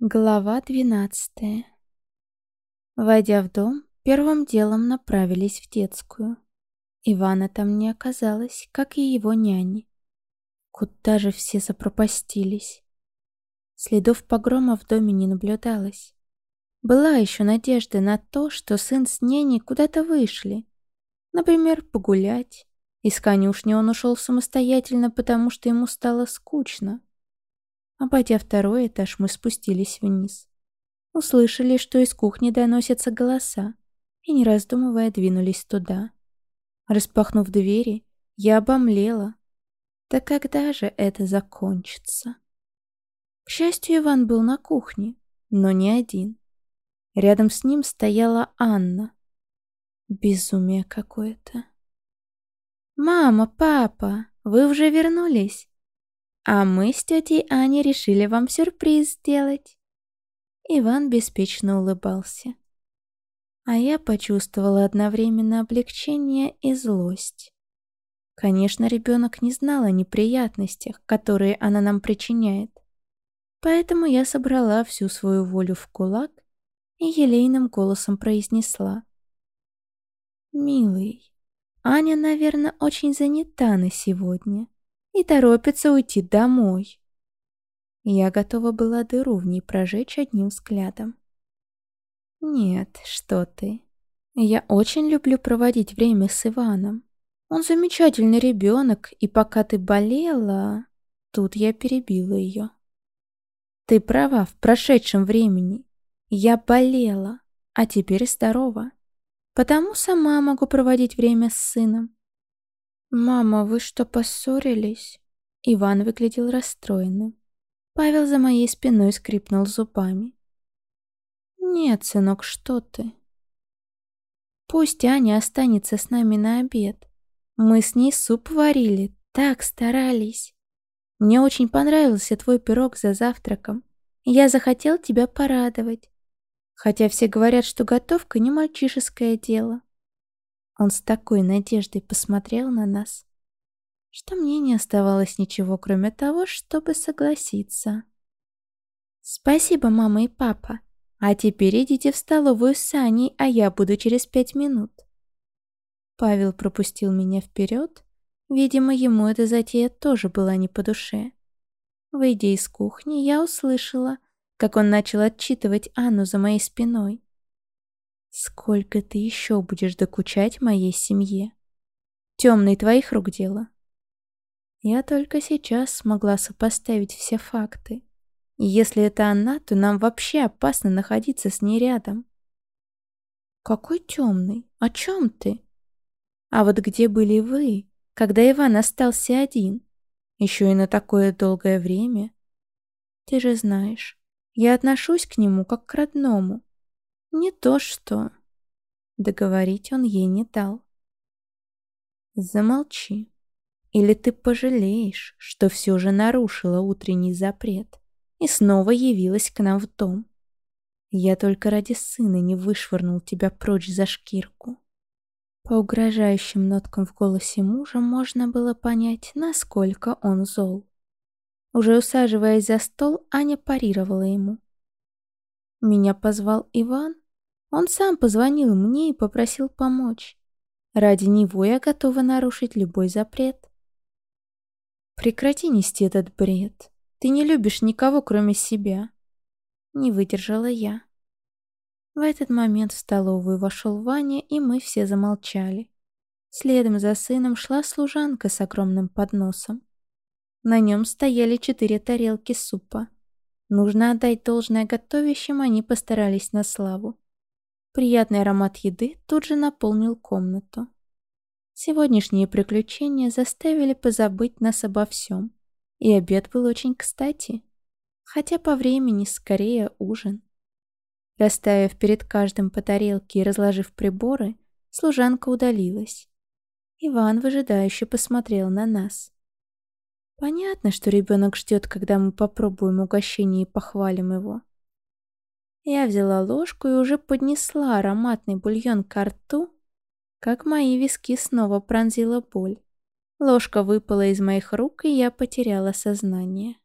Глава двенадцатая Войдя в дом, первым делом направились в детскую. Ивана там не оказалось, как и его няни. Куда же все запропастились? Следов погрома в доме не наблюдалось. Была еще надежда на то, что сын с няней куда-то вышли. Например, погулять. Из конюшни он ушел самостоятельно, потому что ему стало скучно. Обойдя второй этаж, мы спустились вниз. Услышали, что из кухни доносятся голоса, и, не раздумывая, двинулись туда. Распахнув двери, я обомлела. Да когда же это закончится? К счастью, Иван был на кухне, но не один. Рядом с ним стояла Анна. Безумие какое-то. «Мама, папа, вы уже вернулись?» А мы с тетей Аней решили вам сюрприз сделать. Иван беспечно улыбался. А я почувствовала одновременно облегчение и злость. Конечно, ребенок не знал о неприятностях, которые она нам причиняет. Поэтому я собрала всю свою волю в кулак и елейным голосом произнесла. «Милый, Аня, наверное, очень занята на сегодня и торопится уйти домой. Я готова была дыру в ней прожечь одним взглядом. Нет, что ты. Я очень люблю проводить время с Иваном. Он замечательный ребенок, и пока ты болела... Тут я перебила ее. Ты права, в прошедшем времени. Я болела, а теперь здорова. Потому сама могу проводить время с сыном. «Мама, вы что, поссорились?» Иван выглядел расстроенным. Павел за моей спиной скрипнул зубами. «Нет, сынок, что ты?» «Пусть Аня останется с нами на обед. Мы с ней суп варили, так старались. Мне очень понравился твой пирог за завтраком. Я захотел тебя порадовать. Хотя все говорят, что готовка не мальчишеское дело. Он с такой надеждой посмотрел на нас, что мне не оставалось ничего, кроме того, чтобы согласиться. «Спасибо, мама и папа. А теперь идите в столовую с Аней, а я буду через пять минут». Павел пропустил меня вперед. Видимо, ему эта затея тоже была не по душе. Выйдя из кухни, я услышала, как он начал отчитывать Анну за моей спиной. Сколько ты еще будешь докучать моей семье? Темный твоих рук дело. Я только сейчас смогла сопоставить все факты. И если это она, то нам вообще опасно находиться с ней рядом. Какой темный? О чем ты? А вот где были вы, когда Иван остался один? Еще и на такое долгое время? Ты же знаешь, я отношусь к нему как к родному. Не то что... Договорить он ей не дал. Замолчи. Или ты пожалеешь, что все же нарушила утренний запрет и снова явилась к нам в дом. Я только ради сына не вышвырнул тебя прочь за шкирку. По угрожающим ноткам в голосе мужа можно было понять, насколько он зол. Уже усаживаясь за стол, Аня парировала ему. Меня позвал Иван? Он сам позвонил мне и попросил помочь. Ради него я готова нарушить любой запрет. Прекрати нести этот бред. Ты не любишь никого, кроме себя. Не выдержала я. В этот момент в столовую вошел Ваня, и мы все замолчали. Следом за сыном шла служанка с огромным подносом. На нем стояли четыре тарелки супа. Нужно отдать должное готовящим, они постарались на славу. Приятный аромат еды тут же наполнил комнату. Сегодняшние приключения заставили позабыть нас обо всем. И обед был очень кстати. Хотя по времени скорее ужин. Расставив перед каждым по тарелке и разложив приборы, служанка удалилась. Иван выжидающе посмотрел на нас. Понятно, что ребенок ждет, когда мы попробуем угощение и похвалим его. Я взяла ложку и уже поднесла ароматный бульон к рту, как мои виски снова пронзила боль. Ложка выпала из моих рук, и я потеряла сознание.